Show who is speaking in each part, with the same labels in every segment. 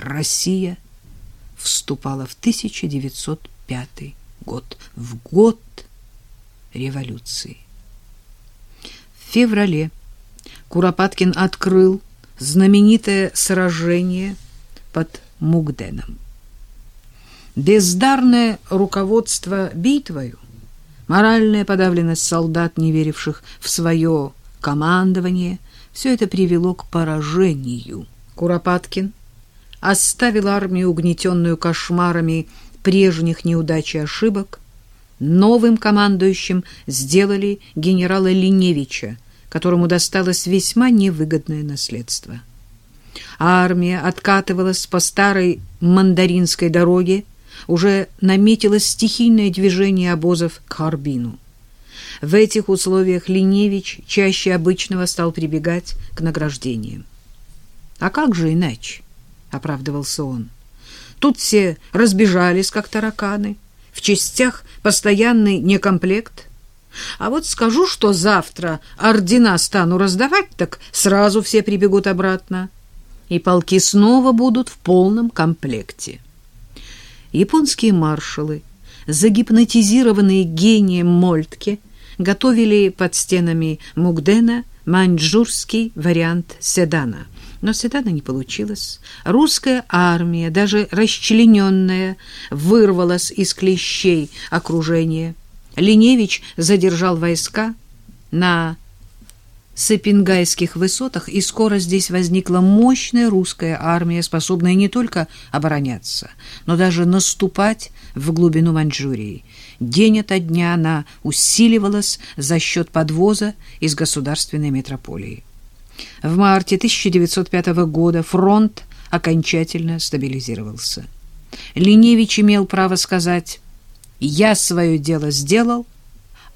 Speaker 1: Россия вступала в 1905 год, в год революции. В феврале Куропаткин открыл знаменитое сражение под Мугденом. Бездарное руководство битвою, моральная подавленность солдат, не веривших в свое командование, все это привело к поражению. Куропаткин оставил армию, угнетенную кошмарами прежних неудач и ошибок. Новым командующим сделали генерала Линевича, которому досталось весьма невыгодное наследство. Армия откатывалась по старой мандаринской дороге, уже наметилось стихийное движение обозов к Харбину. В этих условиях Линевич чаще обычного стал прибегать к награждениям. «А как же иначе?» — оправдывался он. «Тут все разбежались, как тараканы, в частях постоянный некомплект. А вот скажу, что завтра ордена стану раздавать, так сразу все прибегут обратно, и полки снова будут в полном комплекте» японские маршалы, загипнотизированные гением Мольтке, готовили под стенами Мугдена маньчжурский вариант седана. Но седана не получилось. Русская армия, даже расчлененная, вырвалась из клещей окружения. Линевич задержал войска на Сапингайских высотах, и скоро здесь возникла мощная русская армия, способная не только обороняться, но даже наступать в глубину Маньчжурии. День ото дня она усиливалась за счет подвоза из государственной метрополии. В марте 1905 года фронт окончательно стабилизировался. Линевич имел право сказать «Я свое дело сделал,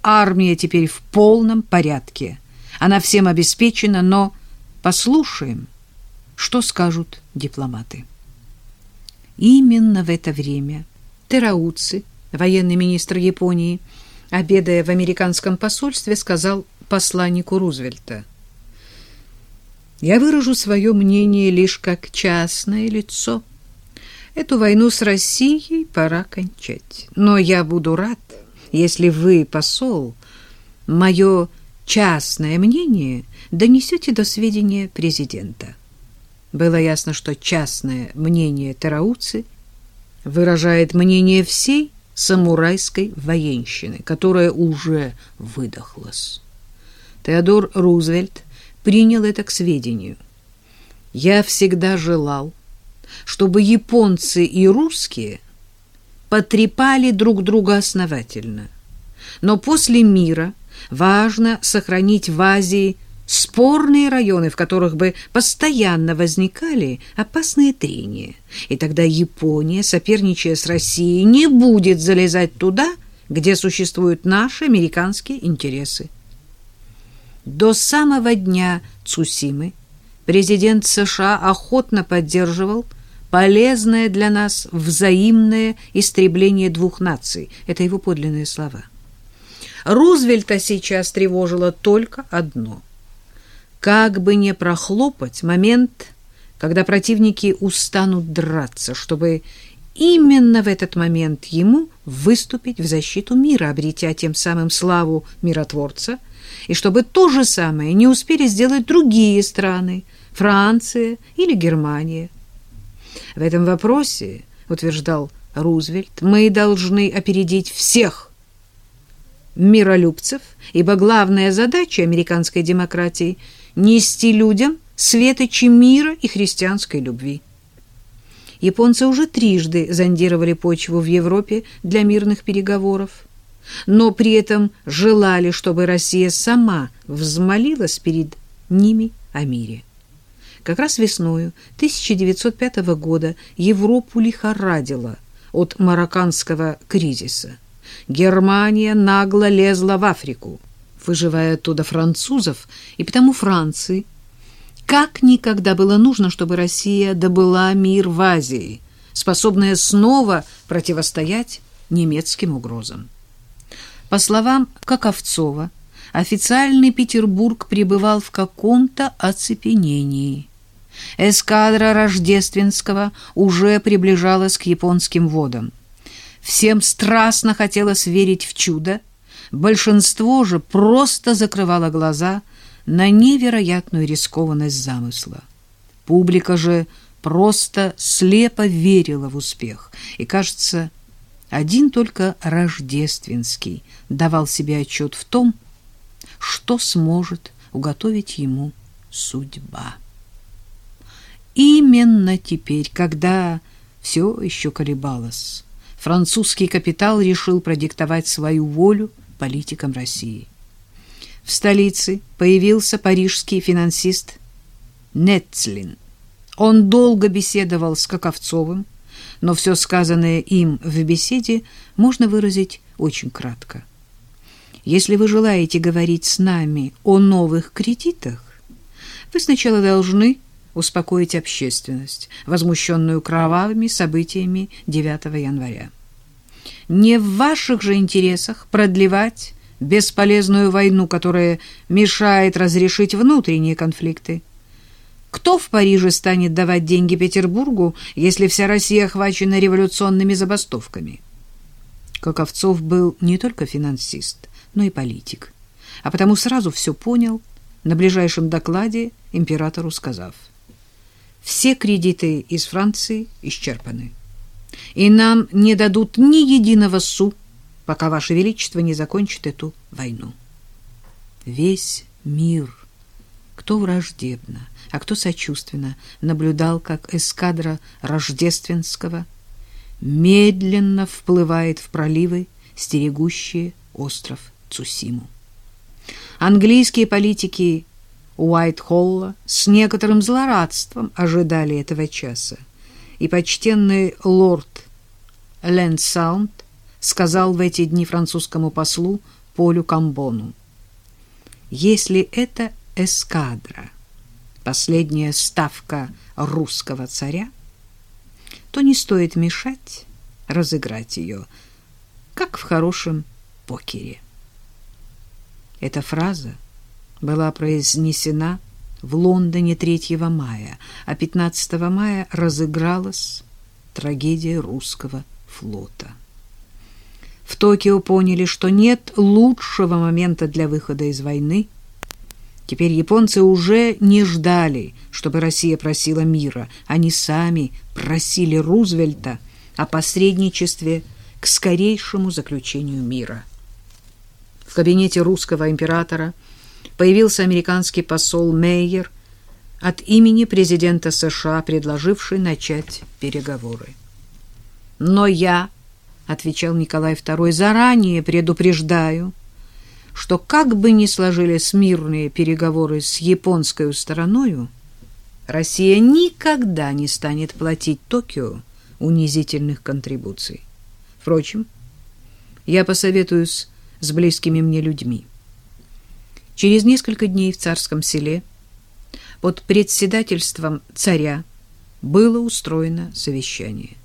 Speaker 1: армия теперь в полном порядке». Она всем обеспечена, но послушаем, что скажут дипломаты. Именно в это время Терауци, военный министр Японии, обедая в американском посольстве, сказал посланнику Рузвельта, «Я выражу свое мнение лишь как частное лицо. Эту войну с Россией пора кончать. Но я буду рад, если вы, посол, мое частное мнение донесете до сведения президента. Было ясно, что частное мнение Терауцы выражает мнение всей самурайской военщины, которая уже выдохлась. Теодор Рузвельт принял это к сведению. Я всегда желал, чтобы японцы и русские потрепали друг друга основательно. Но после мира важно сохранить в Азии спорные районы, в которых бы постоянно возникали опасные трения. И тогда Япония, соперничая с Россией, не будет залезать туда, где существуют наши американские интересы. До самого дня Цусимы президент США охотно поддерживал полезное для нас взаимное истребление двух наций. Это его подлинные слова. Рузвельта сейчас тревожило только одно. Как бы не прохлопать момент, когда противники устанут драться, чтобы именно в этот момент ему выступить в защиту мира, обретя тем самым славу миротворца, и чтобы то же самое не успели сделать другие страны, Франция или Германия. В этом вопросе, утверждал Рузвельт, мы должны опередить всех миролюбцев, ибо главная задача американской демократии – нести людям светочи мира и христианской любви. Японцы уже трижды зондировали почву в Европе для мирных переговоров, но при этом желали, чтобы Россия сама взмолилась перед ними о мире. Как раз весною 1905 года Европу лихорадило от марокканского кризиса. Германия нагло лезла в Африку, выживая оттуда французов, и потому Франции как никогда было нужно, чтобы Россия добыла мир в Азии, способная снова противостоять немецким угрозам. По словам Каковцова, официальный Петербург пребывал в каком-то оцепенении. Эскадра Рождественского уже приближалась к японским водам. Всем страстно хотелось верить в чудо, большинство же просто закрывало глаза на невероятную рискованность замысла. Публика же просто слепо верила в успех, и, кажется, один только Рождественский давал себе отчет в том, что сможет уготовить ему судьба. Именно теперь, когда все еще колебалось, французский капитал решил продиктовать свою волю политикам России. В столице появился парижский финансист Нетцлин. Он долго беседовал с Каковцовым, но все сказанное им в беседе можно выразить очень кратко. Если вы желаете говорить с нами о новых кредитах, вы сначала должны успокоить общественность, возмущенную кровавыми событиями 9 января. Не в ваших же интересах продлевать бесполезную войну, которая мешает разрешить внутренние конфликты. Кто в Париже станет давать деньги Петербургу, если вся Россия охвачена революционными забастовками? Каковцов был не только финансист, но и политик, а потому сразу все понял, на ближайшем докладе императору сказав – все кредиты из Франции исчерпаны. И нам не дадут ни единого су, пока Ваше Величество не закончит эту войну. Весь мир, кто враждебно, а кто сочувственно, наблюдал, как эскадра Рождественского медленно вплывает в проливы, стерегущие остров Цусиму. Английские политики Уайт-Холла с некоторым злорадством ожидали этого часа, и почтенный лорд Лэнсаунд сказал в эти дни французскому послу Полю Камбону, «Если это эскадра, последняя ставка русского царя, то не стоит мешать разыграть ее, как в хорошем покере». Эта фраза была произнесена в Лондоне 3 мая, а 15 мая разыгралась трагедия русского флота. В Токио поняли, что нет лучшего момента для выхода из войны. Теперь японцы уже не ждали, чтобы Россия просила мира. Они сами просили Рузвельта о посредничестве к скорейшему заключению мира. В кабинете русского императора – появился американский посол Мейер от имени президента США, предложивший начать переговоры. «Но я», — отвечал Николай II, — «заранее предупреждаю, что как бы ни сложились мирные переговоры с японской стороною, Россия никогда не станет платить Токио унизительных контрибуций. Впрочем, я посоветуюсь с близкими мне людьми. Через несколько дней в царском селе под председательством царя было устроено совещание.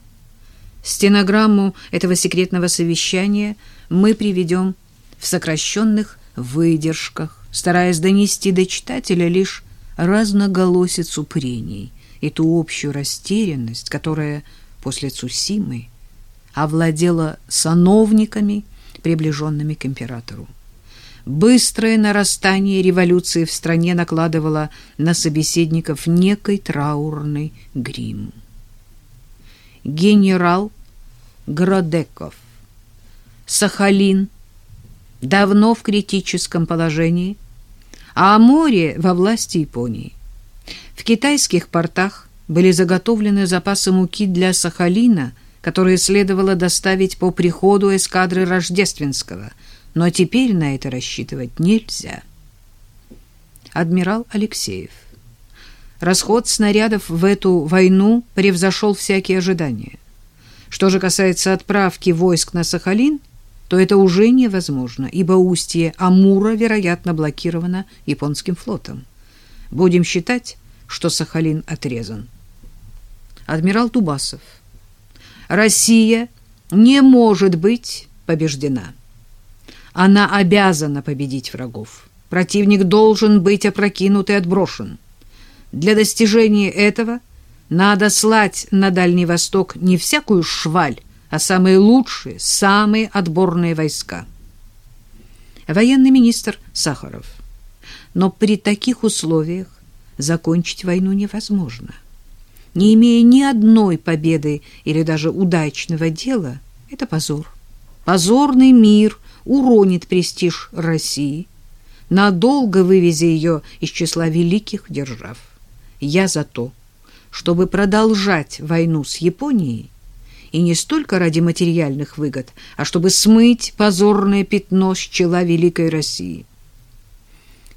Speaker 1: Стенограмму этого секретного совещания мы приведем в сокращенных выдержках, стараясь донести до читателя лишь разноголосицу прений и ту общую растерянность, которая после Цусимы овладела сановниками, приближенными к императору. Быстрое нарастание революции в стране накладывало на собеседников некий траурный грим. Генерал Гродеков. Сахалин давно в критическом положении, а море во власти Японии. В китайских портах были заготовлены запасы муки для Сахалина, которые следовало доставить по приходу эскадры Рождественского – но теперь на это рассчитывать нельзя. Адмирал Алексеев. Расход снарядов в эту войну превзошел всякие ожидания. Что же касается отправки войск на Сахалин, то это уже невозможно, ибо устье Амура, вероятно, блокировано японским флотом. Будем считать, что Сахалин отрезан. Адмирал Дубасов. Россия не может быть побеждена. Она обязана победить врагов. Противник должен быть опрокинут и отброшен. Для достижения этого надо слать на Дальний Восток не всякую шваль, а самые лучшие, самые отборные войска. Военный министр Сахаров. Но при таких условиях закончить войну невозможно. Не имея ни одной победы или даже удачного дела, это позор. Позорный мир уронит престиж России, надолго вывезя ее из числа великих держав. Я за то, чтобы продолжать войну с Японией, и не столько ради материальных выгод, а чтобы смыть позорное пятно с чела Великой России.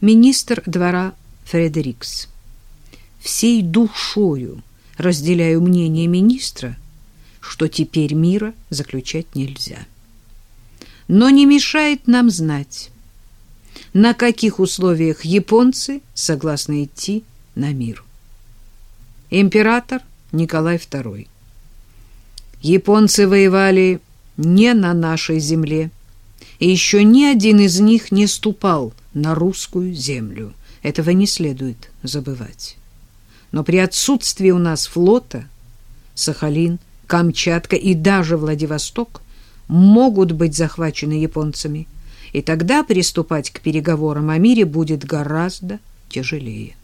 Speaker 1: Министр двора Фредерикс. Всей душою разделяю мнение министра, что теперь мира заключать нельзя. Но не мешает нам знать, на каких условиях японцы согласны идти на мир. Император Николай II. Японцы воевали не на нашей земле, и еще ни один из них не ступал на русскую землю. Этого не следует забывать. Но при отсутствии у нас флота Сахалин, Камчатка и даже Владивосток могут быть захвачены японцами, и тогда приступать к переговорам о мире будет гораздо тяжелее.